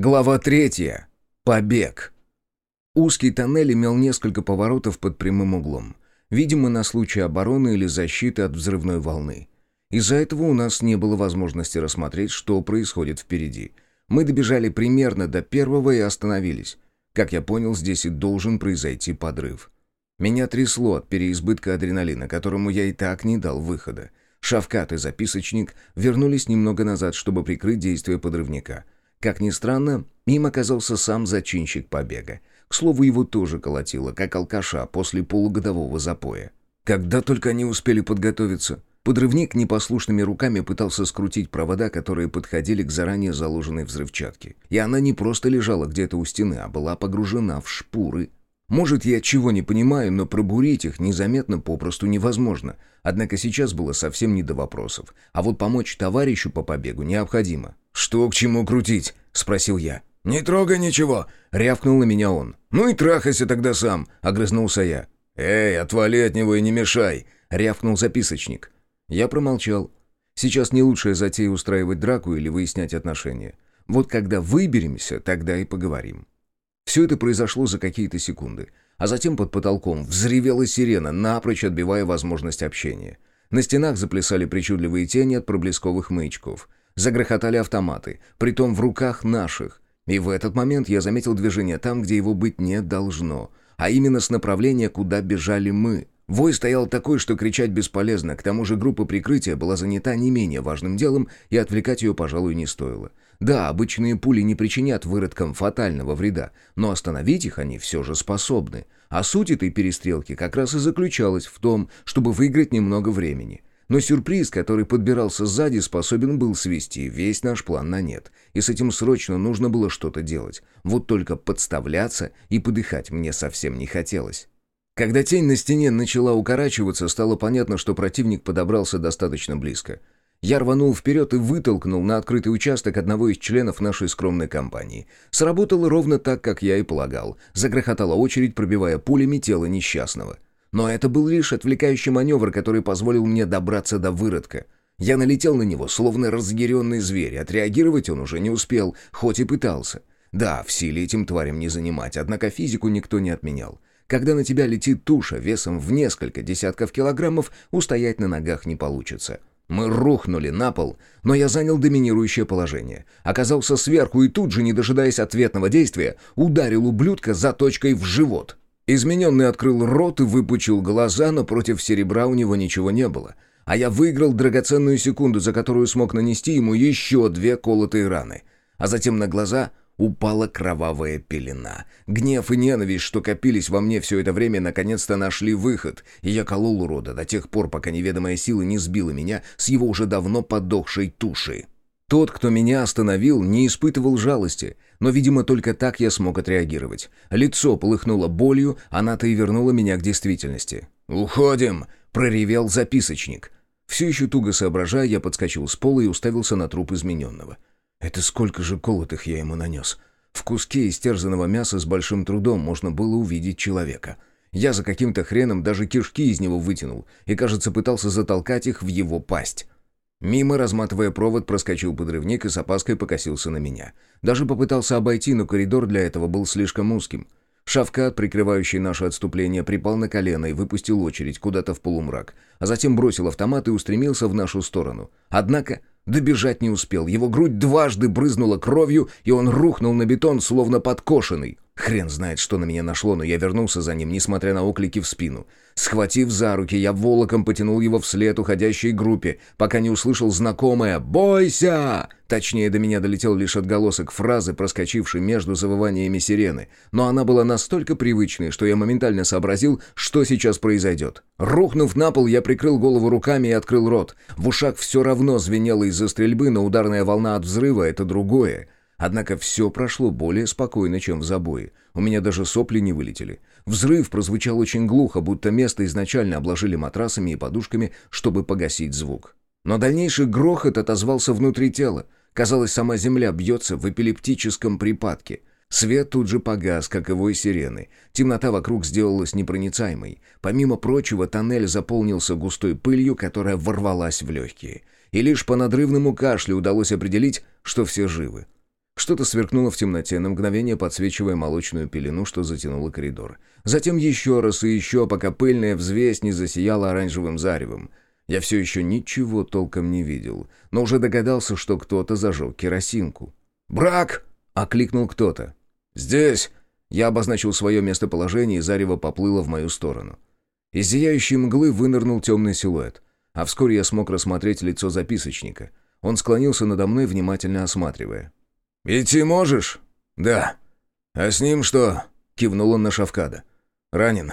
Глава третья. Побег. Узкий тоннель имел несколько поворотов под прямым углом. Видимо, на случай обороны или защиты от взрывной волны. Из-за этого у нас не было возможности рассмотреть, что происходит впереди. Мы добежали примерно до первого и остановились. Как я понял, здесь и должен произойти подрыв. Меня трясло от переизбытка адреналина, которому я и так не дал выхода. Шавкат и записочник вернулись немного назад, чтобы прикрыть действия подрывника — как ни странно, им оказался сам зачинщик побега. К слову, его тоже колотило, как алкаша после полугодового запоя. Когда только они успели подготовиться, подрывник непослушными руками пытался скрутить провода, которые подходили к заранее заложенной взрывчатке. И она не просто лежала где-то у стены, а была погружена в шпуры. Может, я чего не понимаю, но пробурить их незаметно попросту невозможно. Однако сейчас было совсем не до вопросов. А вот помочь товарищу по побегу необходимо. «Что к чему крутить?» — спросил я. «Не трогай ничего!» — рявкнул на меня он. «Ну и трахайся тогда сам!» — огрызнулся я. «Эй, отвали от него и не мешай!» — рявкнул записочник. Я промолчал. Сейчас не лучшая затея устраивать драку или выяснять отношения. Вот когда выберемся, тогда и поговорим. Все это произошло за какие-то секунды. А затем под потолком взревела сирена, напрочь отбивая возможность общения. На стенах заплясали причудливые тени от проблесковых маячков. Загрохотали автоматы, притом в руках наших. И в этот момент я заметил движение там, где его быть не должно, а именно с направления, куда бежали мы. Вой стоял такой, что кричать бесполезно, к тому же группа прикрытия была занята не менее важным делом, и отвлекать ее, пожалуй, не стоило. Да, обычные пули не причинят выродкам фатального вреда, но остановить их они все же способны. А суть этой перестрелки как раз и заключалась в том, чтобы выиграть немного времени. Но сюрприз, который подбирался сзади, способен был свести весь наш план на нет. И с этим срочно нужно было что-то делать. Вот только подставляться и подыхать мне совсем не хотелось. Когда тень на стене начала укорачиваться, стало понятно, что противник подобрался достаточно близко. Я рванул вперед и вытолкнул на открытый участок одного из членов нашей скромной компании. Сработало ровно так, как я и полагал. Загрохотала очередь, пробивая пулями тело несчастного. Но это был лишь отвлекающий маневр, который позволил мне добраться до выродка. Я налетел на него, словно разъяренный зверь. Отреагировать он уже не успел, хоть и пытался. Да, в силе этим тварям не занимать, однако физику никто не отменял. Когда на тебя летит туша весом в несколько десятков килограммов, устоять на ногах не получится. Мы рухнули на пол, но я занял доминирующее положение. Оказался сверху и тут же, не дожидаясь ответного действия, ударил ублюдка за точкой в живот. Измененный открыл рот и выпучил глаза, но против серебра у него ничего не было. А я выиграл драгоценную секунду, за которую смог нанести ему еще две колотые раны. А затем на глаза упала кровавая пелена. Гнев и ненависть, что копились во мне все это время, наконец-то нашли выход, и я колол урода до тех пор, пока неведомая сила не сбила меня с его уже давно подохшей туши. Тот, кто меня остановил, не испытывал жалости, но, видимо, только так я смог отреагировать. Лицо полыхнуло болью, она-то и вернула меня к действительности. «Уходим!» — проревел записочник. Все еще туго соображая, я подскочил с пола и уставился на труп измененного. Это сколько же колотых я ему нанес? В куске истерзанного мяса с большим трудом можно было увидеть человека. Я за каким-то хреном даже кишки из него вытянул и, кажется, пытался затолкать их в его пасть. Мимо, разматывая провод, проскочил подрывник и с опаской покосился на меня. Даже попытался обойти, но коридор для этого был слишком узким. Шавкат, прикрывающий наше отступление, припал на колено и выпустил очередь куда-то в полумрак, а затем бросил автомат и устремился в нашу сторону. Однако добежать не успел. Его грудь дважды брызнула кровью, и он рухнул на бетон, словно подкошенный. Хрен знает, что на меня нашло, но я вернулся за ним, несмотря на оклики в спину. Схватив за руки, я волоком потянул его вслед уходящей группе, пока не услышал знакомое «Бойся!». Точнее, до меня долетел лишь отголосок фразы, проскочившей между завываниями сирены, но она была настолько привычной, что я моментально сообразил, что сейчас произойдет. Рухнув на пол, я прикрыл голову руками и открыл рот. В ушах все равно звенело из-за стрельбы, но ударная волна от взрыва — это другое. Однако все прошло более спокойно, чем в забое. У меня даже сопли не вылетели. Взрыв прозвучал очень глухо, будто место изначально обложили матрасами и подушками, чтобы погасить звук. Но дальнейший грохот отозвался внутри тела. Казалось, сама земля бьется в эпилептическом припадке. Свет тут же погас, как его и сирены. Темнота вокруг сделалась непроницаемой. Помимо прочего, тоннель заполнился густой пылью, которая ворвалась в легкие. И лишь по надрывному кашлю удалось определить, что все живы. Что-то сверкнуло в темноте, на мгновение подсвечивая молочную пелену, что затянуло коридор. Затем еще раз и еще, пока пыльная взвесь не засияла оранжевым заревом. Я все еще ничего толком не видел, но уже догадался, что кто-то зажег керосинку. «Брак!» — окликнул кто-то. «Здесь!» Я обозначил свое местоположение, и зарево поплыло в мою сторону. Из зияющей мглы вынырнул темный силуэт, а вскоре я смог рассмотреть лицо записочника. Он склонился надо мной, внимательно осматривая. «Идти можешь?» «Да». «А с ним что?» — кивнул он на Шавкада. «Ранен».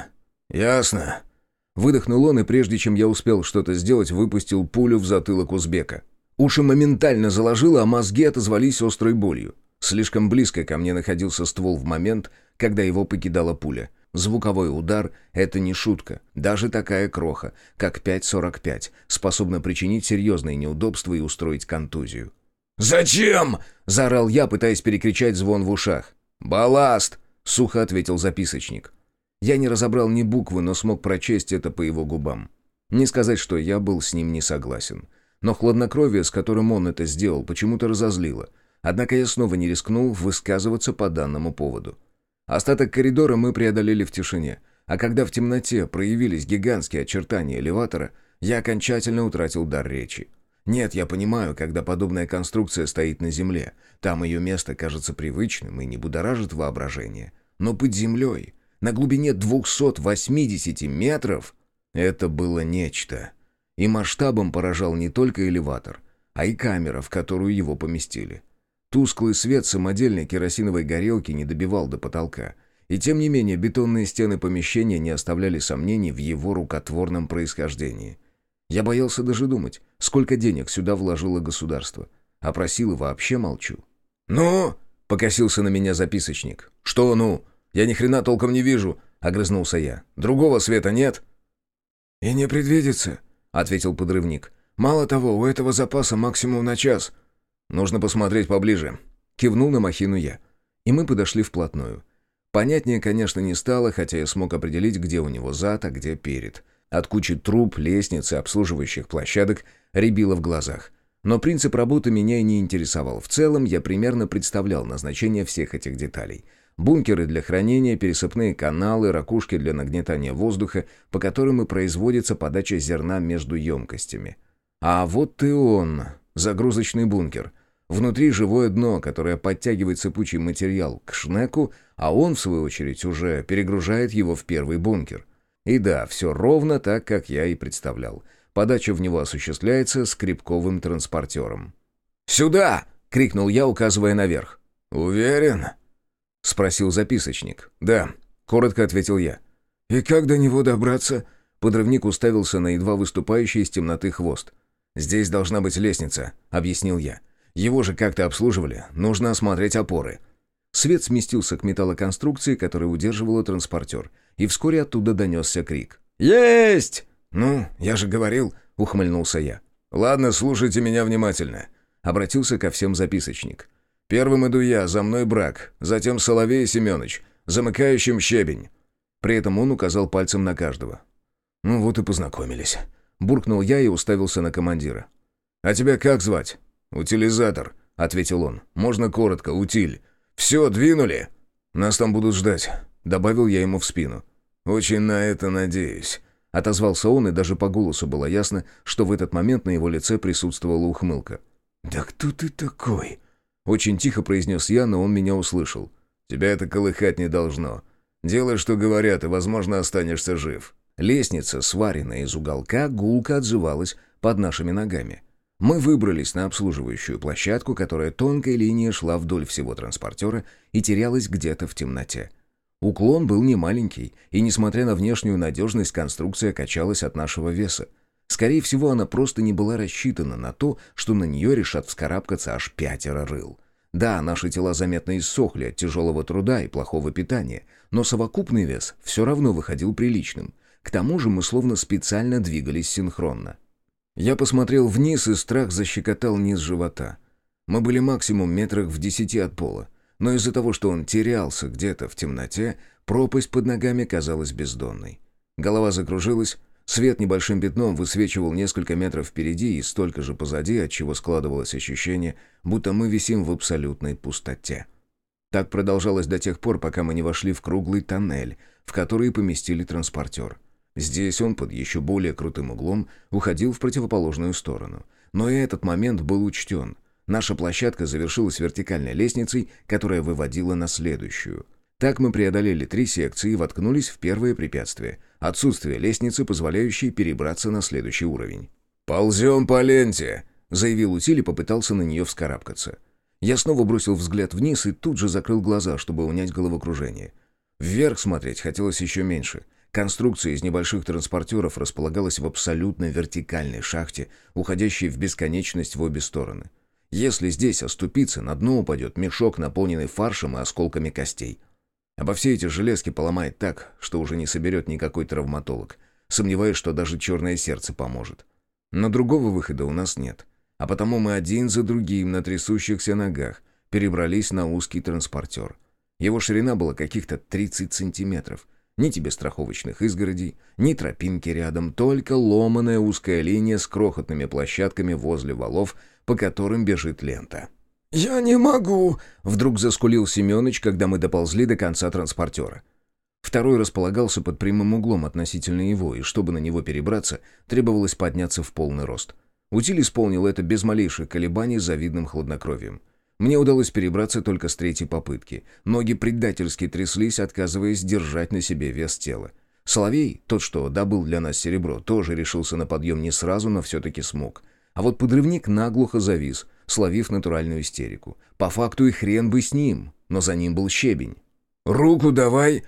«Ясно». Выдохнул он, и прежде чем я успел что-то сделать, выпустил пулю в затылок узбека. Уши моментально заложило, а мозги отозвались острой болью. Слишком близко ко мне находился ствол в момент, когда его покидала пуля. Звуковой удар — это не шутка. Даже такая кроха, как 5.45, способна причинить серьезные неудобства и устроить контузию. «Зачем?» — заорал я, пытаясь перекричать звон в ушах. «Балласт!» — сухо ответил записочник. Я не разобрал ни буквы, но смог прочесть это по его губам. Не сказать, что я был с ним не согласен. Но хладнокровие, с которым он это сделал, почему-то разозлило. Однако я снова не рискнул высказываться по данному поводу. Остаток коридора мы преодолели в тишине, а когда в темноте проявились гигантские очертания элеватора, я окончательно утратил дар речи. Нет, я понимаю, когда подобная конструкция стоит на земле. Там ее место кажется привычным и не будоражит воображение. Но под землей, на глубине 280 метров, это было нечто. И масштабом поражал не только элеватор, а и камера, в которую его поместили. Тусклый свет самодельной керосиновой горелки не добивал до потолка. И тем не менее бетонные стены помещения не оставляли сомнений в его рукотворном происхождении. Я боялся даже думать, сколько денег сюда вложило государство. А про вообще молчу. «Ну?» — покосился на меня записочник. «Что «ну»? Я ни хрена толком не вижу», — огрызнулся я. «Другого света нет?» «И не предвидится», — ответил подрывник. «Мало того, у этого запаса максимум на час». «Нужно посмотреть поближе», — кивнул на махину я. И мы подошли вплотную. Понятнее, конечно, не стало, хотя я смог определить, где у него зад, а где перед. От кучи труб, лестниц и обслуживающих площадок рябило в глазах. Но принцип работы меня и не интересовал. В целом я примерно представлял назначение всех этих деталей. Бункеры для хранения, пересыпные каналы, ракушки для нагнетания воздуха, по которым и производится подача зерна между емкостями. А вот и он, загрузочный бункер. Внутри живое дно, которое подтягивает сыпучий материал к шнеку, а он, в свою очередь, уже перегружает его в первый бункер. И да, все ровно так, как я и представлял. Подача в него осуществляется скрипковым транспортером. «Сюда!» — крикнул я, указывая наверх. «Уверен?» — спросил записочник. «Да», — коротко ответил я. «И как до него добраться?» Подрывник уставился на едва выступающий из темноты хвост. «Здесь должна быть лестница», — объяснил я. «Его же как-то обслуживали. Нужно осмотреть опоры». Свет сместился к металлоконструкции, которая удерживала транспортер — и вскоре оттуда донесся крик. «Есть!» «Ну, я же говорил», — ухмыльнулся я. «Ладно, слушайте меня внимательно», — обратился ко всем записочник. «Первым иду я, за мной брак, затем Соловей Семенович, замыкающим щебень». При этом он указал пальцем на каждого. «Ну вот и познакомились». Буркнул я и уставился на командира. «А тебя как звать?» «Утилизатор», — ответил он. «Можно коротко, утиль». «Все, двинули?» «Нас там будут ждать. Добавил я ему в спину. «Очень на это надеюсь», — отозвался он, и даже по голосу было ясно, что в этот момент на его лице присутствовала ухмылка. «Да кто ты такой?» Очень тихо произнес я, но он меня услышал. «Тебя это колыхать не должно. Делай, что говорят, и, возможно, останешься жив». Лестница, сваренная из уголка, гулко отзывалась под нашими ногами. Мы выбрались на обслуживающую площадку, которая тонкой линией шла вдоль всего транспортера и терялась где-то в темноте. Уклон был немаленький, и, несмотря на внешнюю надежность, конструкция качалась от нашего веса. Скорее всего, она просто не была рассчитана на то, что на нее решат вскарабкаться аж пятеро рыл. Да, наши тела заметно иссохли от тяжелого труда и плохого питания, но совокупный вес все равно выходил приличным. К тому же мы словно специально двигались синхронно. Я посмотрел вниз, и страх защекотал низ живота. Мы были максимум метрах в десяти от пола но из-за того, что он терялся где-то в темноте, пропасть под ногами казалась бездонной. Голова закружилась, Свет небольшим пятном высвечивал несколько метров впереди и столько же позади, отчего складывалось ощущение, будто мы висим в абсолютной пустоте. Так продолжалось до тех пор, пока мы не вошли в круглый тоннель, в который поместили транспортер. Здесь он под еще более крутым углом уходил в противоположную сторону. Но и этот момент был учтен. Наша площадка завершилась вертикальной лестницей, которая выводила на следующую. Так мы преодолели три секции и воткнулись в первое препятствие — отсутствие лестницы, позволяющей перебраться на следующий уровень. «Ползем по ленте», — заявил Утиль и попытался на нее вскарабкаться. Я снова бросил взгляд вниз и тут же закрыл глаза, чтобы унять головокружение. Вверх смотреть хотелось еще меньше. Конструкция из небольших транспортеров располагалась в абсолютно вертикальной шахте, уходящей в бесконечность в обе стороны. Если здесь оступиться, на дно упадет мешок, наполненный фаршем и осколками костей. Обо все эти железки поломает так, что уже не соберет никакой травматолог. Сомневаюсь, что даже черное сердце поможет. Но другого выхода у нас нет. А потому мы один за другим на трясущихся ногах перебрались на узкий транспортер. Его ширина была каких-то 30 сантиметров. Ни тебе страховочных изгородей, ни тропинки рядом, только ломаная узкая линия с крохотными площадками возле валов, по которым бежит лента. «Я не могу!» — вдруг заскулил Семёныч, когда мы доползли до конца транспортера. Второй располагался под прямым углом относительно его, и чтобы на него перебраться, требовалось подняться в полный рост. Утиль исполнил это без малейших колебаний с завидным хладнокровием. Мне удалось перебраться только с третьей попытки. Ноги предательски тряслись, отказываясь держать на себе вес тела. Соловей, тот, что добыл для нас серебро, тоже решился на подъем не сразу, но все-таки смог. А вот подрывник наглухо завис, словив натуральную истерику. По факту и хрен бы с ним, но за ним был щебень. «Руку давай!»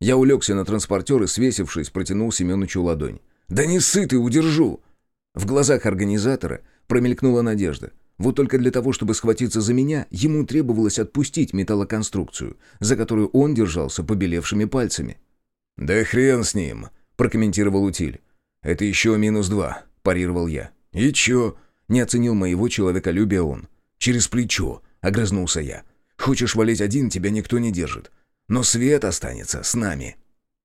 Я улегся на транспортер и, свесившись, протянул Семеновичу ладонь. «Да не сытый, удержу!» В глазах организатора промелькнула надежда. Вот только для того, чтобы схватиться за меня, ему требовалось отпустить металлоконструкцию, за которую он держался побелевшими пальцами. «Да хрен с ним», — прокомментировал Утиль. «Это еще минус два», — парировал я. «И чё?» Не оценил моего человеколюбия он. «Через плечо», — огрызнулся я. «Хочешь валить один, тебя никто не держит. Но свет останется с нами».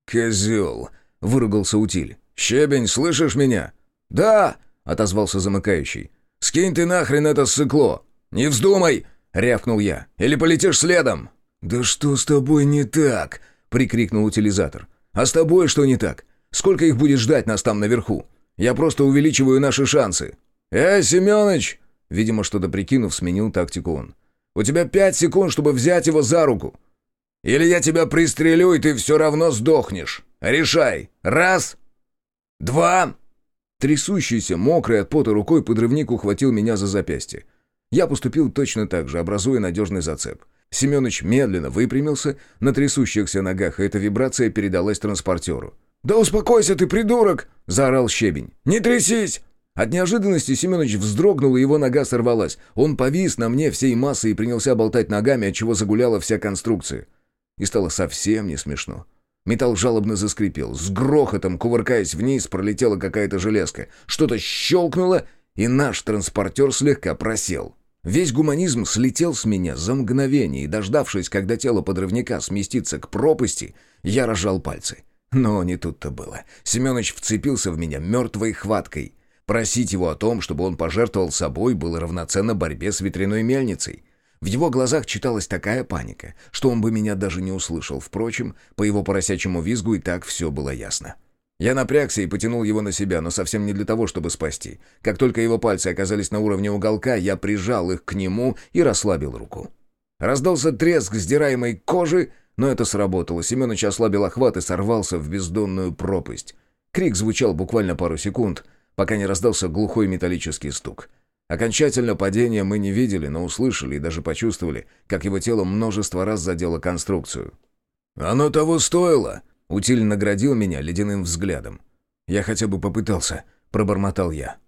«Козел», — выругался Утиль. «Щебень, слышишь меня?» «Да», — отозвался замыкающий. «Скинь ты нахрен это сыкло! Не вздумай!» — рявкнул я. «Или полетишь следом!» «Да что с тобой не так?» — прикрикнул утилизатор. «А с тобой что не так? Сколько их будет ждать нас там наверху? Я просто увеличиваю наши шансы». «Эй, Семёныч!» Видимо, что-то прикинув, сменил тактику он. «У тебя пять секунд, чтобы взять его за руку. Или я тебя пристрелю, и ты все равно сдохнешь. Решай. Раз, два...» Трясущийся, мокрый от пота рукой подрывник ухватил меня за запястье. Я поступил точно так же, образуя надежный зацеп. Семёныч медленно выпрямился на трясущихся ногах, и эта вибрация передалась транспортеру. «Да успокойся ты, придурок!» — заорал щебень. «Не трясись! От неожиданности Семенович вздрогнул, и его нога сорвалась. Он повис на мне всей массой и принялся болтать ногами, от чего загуляла вся конструкция. И стало совсем не смешно. Металл жалобно заскрипел. С грохотом, кувыркаясь вниз, пролетела какая-то железка. Что-то щелкнуло, и наш транспортер слегка просел. Весь гуманизм слетел с меня за мгновение, и, дождавшись, когда тело подрывника сместится к пропасти, я разжал пальцы. Но не тут-то было. Семенович вцепился в меня мертвой хваткой — Просить его о том, чтобы он пожертвовал собой, было равноценно борьбе с ветряной мельницей. В его глазах читалась такая паника, что он бы меня даже не услышал. Впрочем, по его поросячьему визгу и так все было ясно. Я напрягся и потянул его на себя, но совсем не для того, чтобы спасти. Как только его пальцы оказались на уровне уголка, я прижал их к нему и расслабил руку. Раздался треск сдираемой кожи, но это сработало. Семенович ослабил охват и сорвался в бездонную пропасть. Крик звучал буквально пару секунд — пока не раздался глухой металлический стук. Окончательно падения мы не видели, но услышали и даже почувствовали, как его тело множество раз задело конструкцию. «Оно того стоило!» Утиль наградил меня ледяным взглядом. «Я хотя бы попытался», — пробормотал я.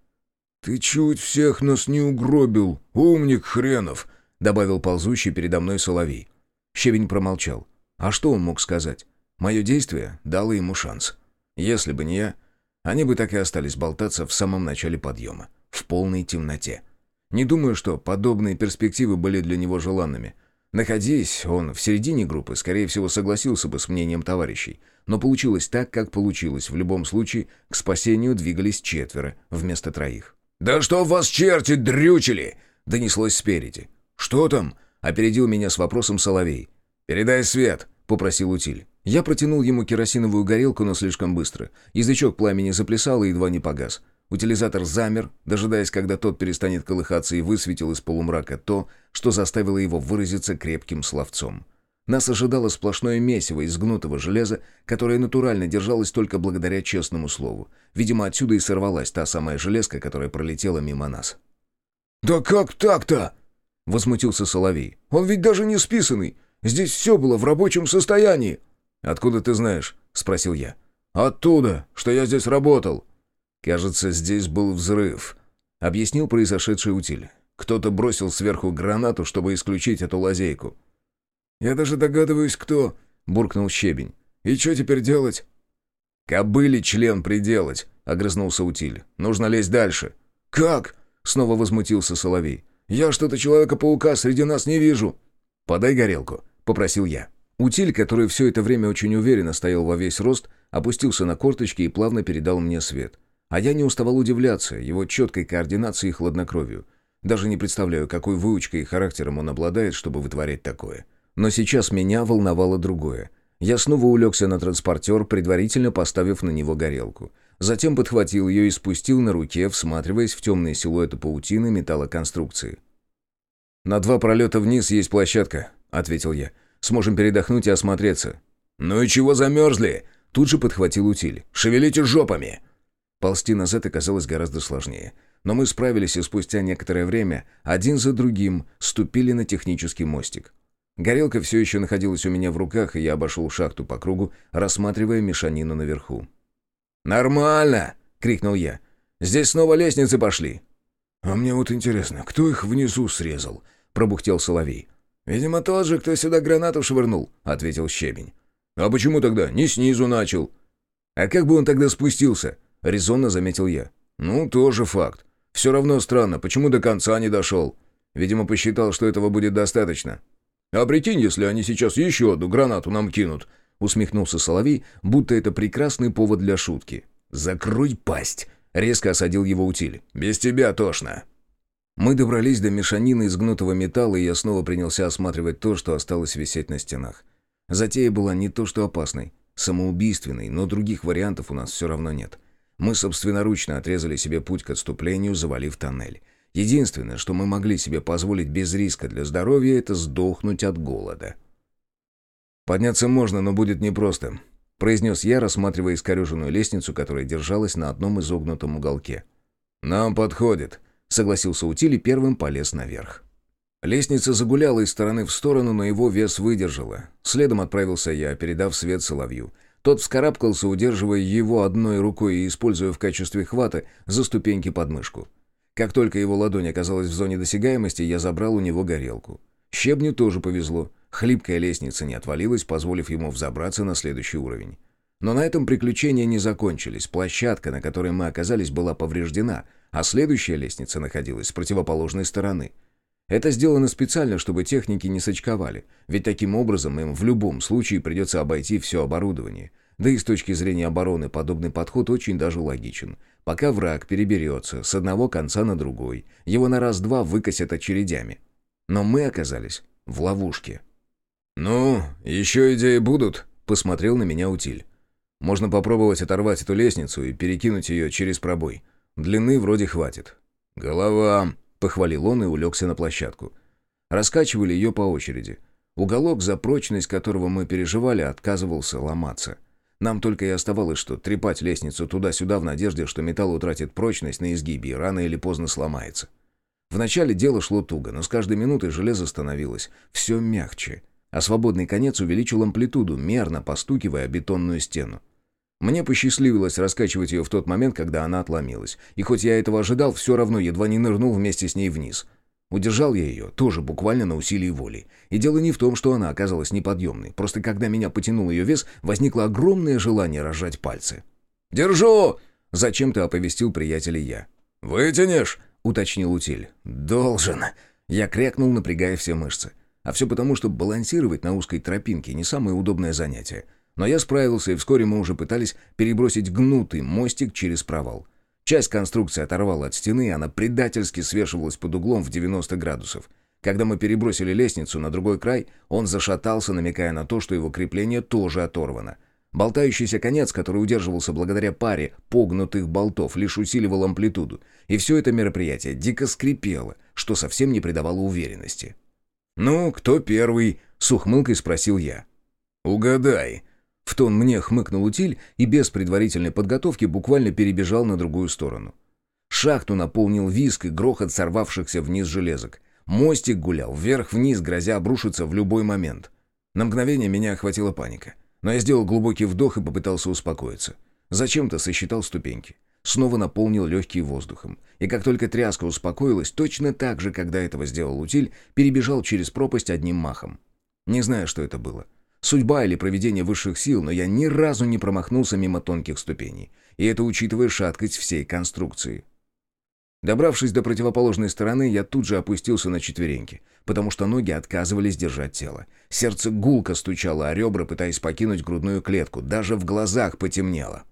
«Ты чуть всех нас не угробил, умник хренов», — добавил ползущий передо мной соловей. Щебень промолчал. А что он мог сказать? Мое действие дало ему шанс. Если бы не я, они бы так и остались болтаться в самом начале подъема, в полной темноте. Не думаю, что подобные перспективы были для него желанными. Находясь он в середине группы, скорее всего, согласился бы с мнением товарищей. Но получилось так, как получилось. В любом случае, к спасению двигались четверо вместо троих. «Да что вас черти дрючили!» — донеслось спереди. «Что там?» — опередил меня с вопросом Соловей. «Передай свет», — попросил утиль. Я протянул ему керосиновую горелку, но слишком быстро. Язычок пламени заплясал и едва не погас. Утилизатор замер, дожидаясь, когда тот перестанет колыхаться и высветил из полумрака то, что заставило его выразиться крепким словцом. Нас ожидало сплошное месиво из гнутого железа, которое натурально держалось только благодаря честному слову. Видимо, отсюда и сорвалась та самая железка, которая пролетела мимо нас. «Да как так-то?» — возмутился Соловей. «Он ведь даже не списанный. Здесь все было в рабочем состоянии». «Откуда ты знаешь?» — спросил я. «Оттуда, что я здесь работал». «Кажется, здесь был взрыв», — объяснил произошедший утиль. «Кто-то бросил сверху гранату, чтобы исключить эту лазейку». «Я даже догадываюсь, кто», — буркнул Щебень. «И что теперь делать?» «Кобыли член приделать», — огрызнулся утиль. «Нужно лезть дальше». «Как?» — снова возмутился Соловей. «Я что-то Человека-паука среди нас не вижу». «Подай горелку», — попросил я. Утиль, который все это время очень уверенно стоял во весь рост, опустился на корточки и плавно передал мне свет. А я не уставал удивляться его четкой координации и хладнокровию. Даже не представляю, какой выучкой и характером он обладает, чтобы вытворять такое. Но сейчас меня волновало другое. Я снова улегся на транспортер, предварительно поставив на него горелку. Затем подхватил ее и спустил на руке, всматриваясь в темные силуэты паутины металлоконструкции. «На два пролета вниз есть площадка», — ответил я. Сможем передохнуть и осмотреться». «Ну и чего замерзли?» Тут же подхватил утиль. «Шевелите жопами!» Ползти назад оказалось гораздо сложнее. Но мы справились и спустя некоторое время один за другим ступили на технический мостик. Горелка все еще находилась у меня в руках, и я обошел шахту по кругу, рассматривая мешанину наверху. «Нормально!» — крикнул я. «Здесь снова лестницы пошли!» «А мне вот интересно, кто их внизу срезал?» — пробухтел Соловей. «Видимо, тот же, кто сюда гранату швырнул», — ответил Щебень. «А почему тогда не снизу начал?» «А как бы он тогда спустился?» — резонно заметил я. «Ну, тоже факт. Все равно странно, почему до конца не дошел? Видимо, посчитал, что этого будет достаточно». «А прикинь, если они сейчас еще одну гранату нам кинут», — усмехнулся Соловей, будто это прекрасный повод для шутки. «Закрой пасть!» — резко осадил его утиль. «Без тебя тошно». Мы добрались до мешанины из гнутого металла, и я снова принялся осматривать то, что осталось висеть на стенах. Затея была не то что опасной, самоубийственной, но других вариантов у нас все равно нет. Мы собственноручно отрезали себе путь к отступлению, завалив тоннель. Единственное, что мы могли себе позволить без риска для здоровья, это сдохнуть от голода. «Подняться можно, но будет непросто», — произнес я, рассматривая искореженную лестницу, которая держалась на одном изогнутом уголке. «Нам подходит», согласился Утиль и первым полез наверх. Лестница загуляла из стороны в сторону, но его вес выдержала. Следом отправился я, передав свет Соловью. Тот вскарабкался, удерживая его одной рукой и используя в качестве хвата за ступеньки под мышку. Как только его ладонь оказалась в зоне досягаемости, я забрал у него горелку. Щебню тоже повезло. Хлипкая лестница не отвалилась, позволив ему взобраться на следующий уровень. Но на этом приключения не закончились. Площадка, на которой мы оказались, была повреждена, а следующая лестница находилась с противоположной стороны. Это сделано специально, чтобы техники не сочковали, ведь таким образом им в любом случае придется обойти все оборудование. Да и с точки зрения обороны подобный подход очень даже логичен. Пока враг переберется с одного конца на другой, его на раз-два выкосят очередями. Но мы оказались в ловушке. «Ну, еще идеи будут?» — посмотрел на меня Утиль. «Можно попробовать оторвать эту лестницу и перекинуть ее через пробой. Длины вроде хватит. «Голова», — похвалил он и улегся на площадку. Раскачивали ее по очереди. Уголок, за прочность которого мы переживали, отказывался ломаться. Нам только и оставалось, что трепать лестницу туда-сюда в надежде, что металл утратит прочность на изгибе и рано или поздно сломается. Вначале дело шло туго, но с каждой минутой железо становилось все мягче, а свободный конец увеличил амплитуду, мерно постукивая бетонную стену. Мне посчастливилось раскачивать ее в тот момент, когда она отломилась. И хоть я этого ожидал, все равно едва не нырнул вместе с ней вниз. Удержал я ее, тоже буквально на усилии воли. И дело не в том, что она оказалась неподъемной. Просто когда меня потянул ее вес, возникло огромное желание разжать пальцы. «Держу!» — зачем-то оповестил приятеля я. «Вытянешь?» — уточнил утиль. «Должен!» — я крякнул, напрягая все мышцы. А все потому, что балансировать на узкой тропинке не самое удобное занятие. Но я справился, и вскоре мы уже пытались перебросить гнутый мостик через провал. Часть конструкции оторвала от стены, и она предательски свешивалась под углом в 90 градусов. Когда мы перебросили лестницу на другой край, он зашатался, намекая на то, что его крепление тоже оторвано. Болтающийся конец, который удерживался благодаря паре погнутых болтов, лишь усиливал амплитуду. И все это мероприятие дико скрипело, что совсем не придавало уверенности. «Ну, кто первый?» — с ухмылкой спросил я. «Угадай». В тон мне хмыкнул утиль и без предварительной подготовки буквально перебежал на другую сторону. Шахту наполнил виск и грохот сорвавшихся вниз железок. Мостик гулял вверх-вниз, грозя обрушиться в любой момент. На мгновение меня охватила паника. Но я сделал глубокий вдох и попытался успокоиться. Зачем-то сосчитал ступеньки. Снова наполнил легкие воздухом. И как только тряска успокоилась, точно так же, когда этого сделал утиль, перебежал через пропасть одним махом. Не знаю, что это было. Судьба или проведение высших сил, но я ни разу не промахнулся мимо тонких ступеней. И это учитывая шаткость всей конструкции. Добравшись до противоположной стороны, я тут же опустился на четвереньки, потому что ноги отказывались держать тело. Сердце гулко стучало о ребра, пытаясь покинуть грудную клетку. Даже в глазах потемнело.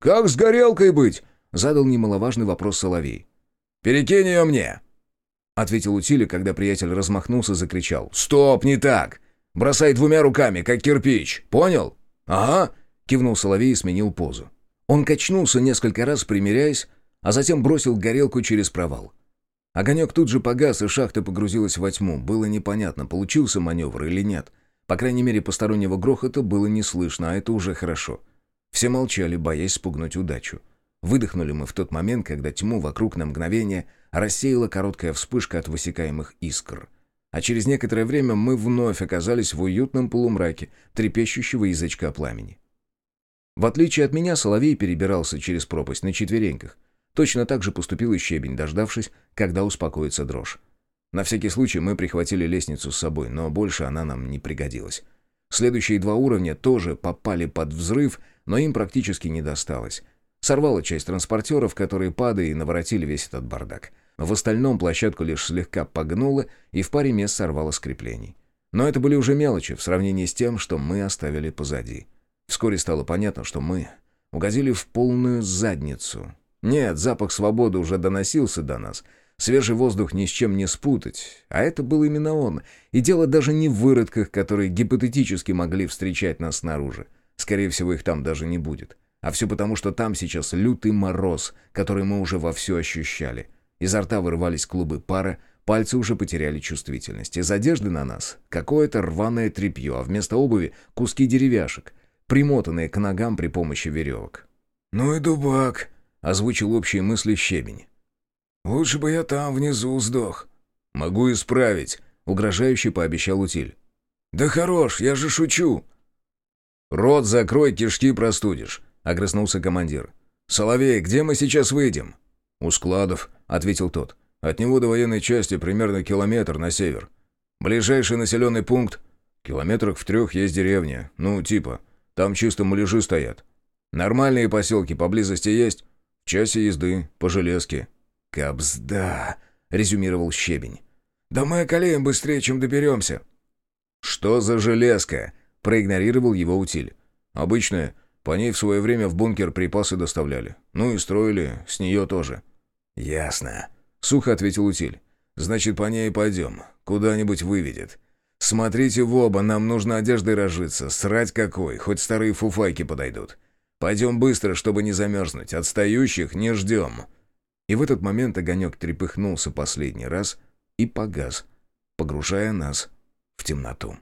«Как с горелкой быть?» — задал немаловажный вопрос Соловей. «Перекинь ее мне!» — ответил Утили, когда приятель размахнулся, закричал. «Стоп, не так! Бросай двумя руками, как кирпич, понял?» «Ага!» — кивнул Соловей и сменил позу. Он качнулся несколько раз, примиряясь, а затем бросил горелку через провал. Огонек тут же погас, и шахта погрузилась во тьму. Было непонятно, получился маневр или нет. По крайней мере, постороннего грохота было не слышно, а это уже хорошо. Все молчали, боясь спугнуть удачу. Выдохнули мы в тот момент, когда тьму вокруг на мгновение рассеяла короткая вспышка от высекаемых искр. А через некоторое время мы вновь оказались в уютном полумраке трепещущего язычка пламени. В отличие от меня, Соловей перебирался через пропасть на четвереньках, Точно так же поступил и щебень, дождавшись, когда успокоится дрожь. На всякий случай мы прихватили лестницу с собой, но больше она нам не пригодилась. Следующие два уровня тоже попали под взрыв, но им практически не досталось. Сорвала часть транспортеров, которые, падая, и наворотили весь этот бардак. В остальном площадку лишь слегка погнуло и в паре мест сорвало скреплений. Но это были уже мелочи в сравнении с тем, что мы оставили позади. Вскоре стало понятно, что мы угодили в полную задницу, нет, запах свободы уже доносился до нас. Свежий воздух ни с чем не спутать. А это был именно он. И дело даже не в выродках, которые гипотетически могли встречать нас снаружи. Скорее всего, их там даже не будет. А все потому, что там сейчас лютый мороз, который мы уже вовсю ощущали. Изо рта вырывались клубы пара, пальцы уже потеряли чувствительность. Из одежды на нас какое-то рваное тряпье, а вместо обуви куски деревяшек, примотанные к ногам при помощи веревок. «Ну и дубак», озвучил общие мысли щебень. «Лучше бы я там внизу сдох». «Могу исправить», — угрожающе пообещал Утиль. «Да хорош, я же шучу». «Рот закрой, кишки простудишь», — огрызнулся командир. «Соловей, где мы сейчас выйдем?» «У складов», — ответил тот. «От него до военной части примерно километр на север. Ближайший населенный пункт? Километрах в трех есть деревня. Ну, типа. Там чисто муляжи стоят. Нормальные поселки поблизости есть?» часе езды, по железке». «Кобзда», — резюмировал Щебень. «Да мы околеем быстрее, чем доберемся». «Что за железка?» — проигнорировал его утиль. «Обычная. По ней в свое время в бункер припасы доставляли. Ну и строили с нее тоже». «Ясно», — сухо ответил утиль. «Значит, по ней пойдем. Куда-нибудь выведет. Смотрите в оба, нам нужно одеждой разжиться. Срать какой, хоть старые фуфайки подойдут. Пойдем быстро, чтобы не замерзнуть. Отстающих не ждем». И в этот момент огонек трепыхнулся последний раз и погас, погружая нас в темноту.